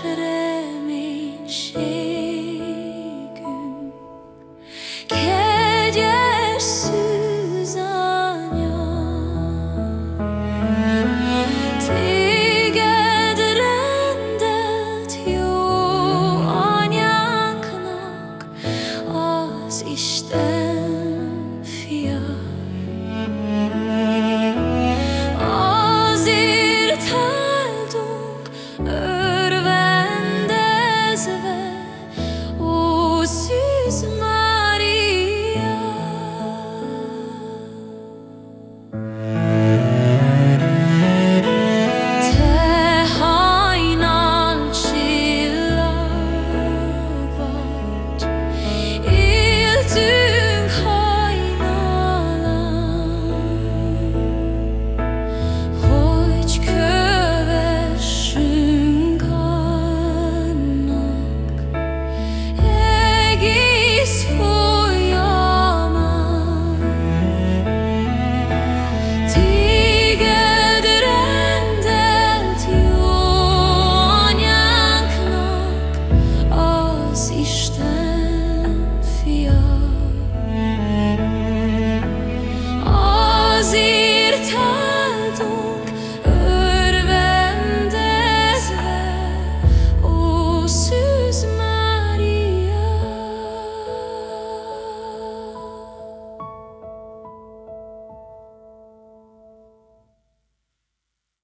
Édes reménység estás